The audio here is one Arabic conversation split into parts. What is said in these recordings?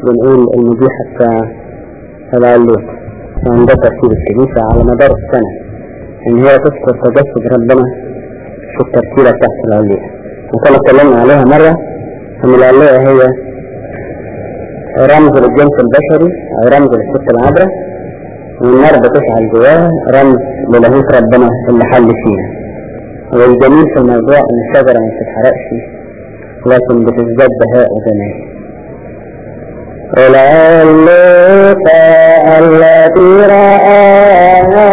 بنقول المديحة بتاع العلوم كان ده ترتيب الكنيسة على مدار السنة إن هي تذكر تجسد ربنا في الترتيبة بتاعت العلية. وكنا اتكلمنا عليها مرة إن العلية هي رمز للجنس البشري أو رمز للست العذراء والنار بتشعل جواها رمز للاهوت ربنا اللي حل فيها. والجميل في الموضوع إن الشجرة ما بتتحرقش لكن بتزداد بهاء وجمال. العلقة التي رآها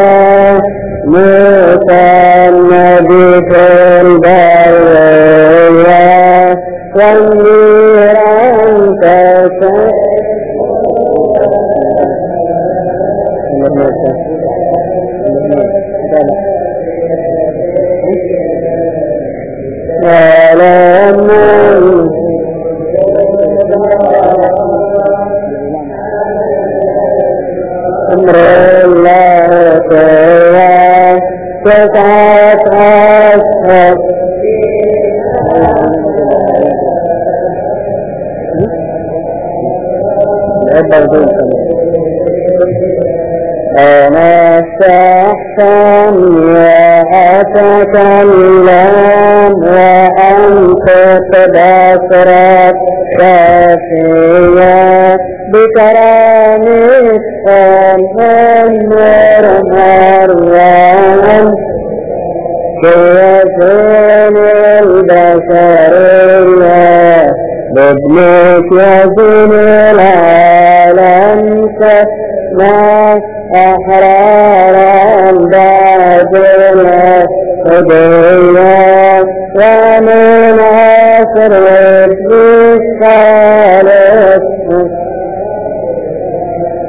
موسى النبي في البرية والنيران تشهد ولما أمر الله تعالى تسعة أشهر أنا استحسن وأتكلم وأنت تبصرت بكرامك النور مريم كيكون البشرية بابنك يكون العالم ما أحرارا بعد الهدية ومن عصر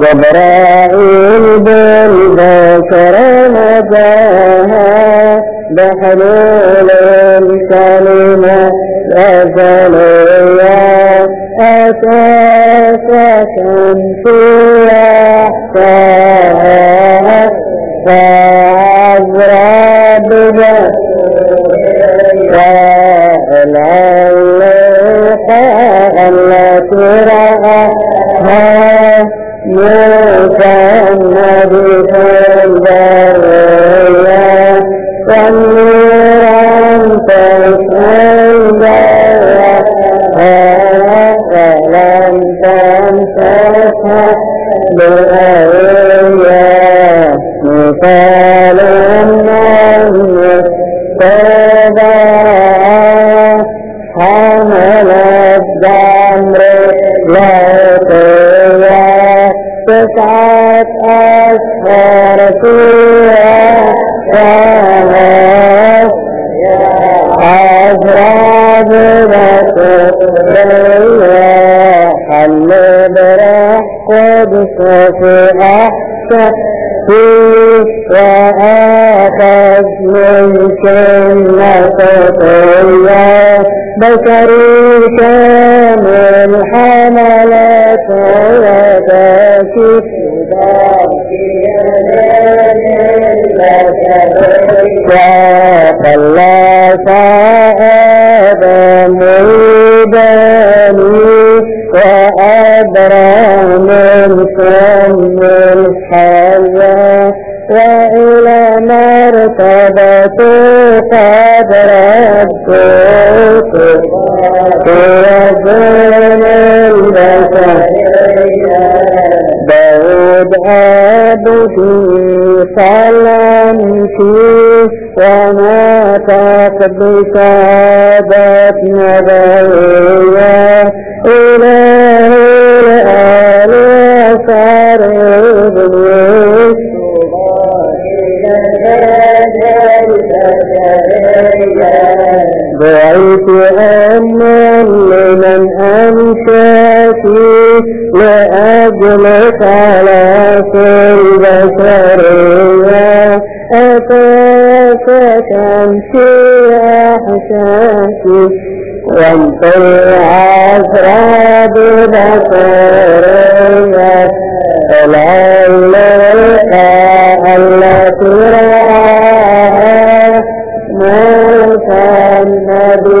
جبرائيل بالبشر نجاها بحلول الكلمة الأزلية أساسا في أحساها فعذرا بجد العلقة التي رأها حملت فيها أزراد قدس في أحسن وآخذ من سم الحياة وإلى مرتبة قدر الدوس ويزن البشر داود عبده صلى فيه وماتت بسادة نبوية إله الآل إبليس بعيت أمن لمن أمشى. فيه لأجل أجل خلاص البشرية أتاك تمشي أحشائي وانطر عذرا ببصرية العلم التي رآها موسى النبي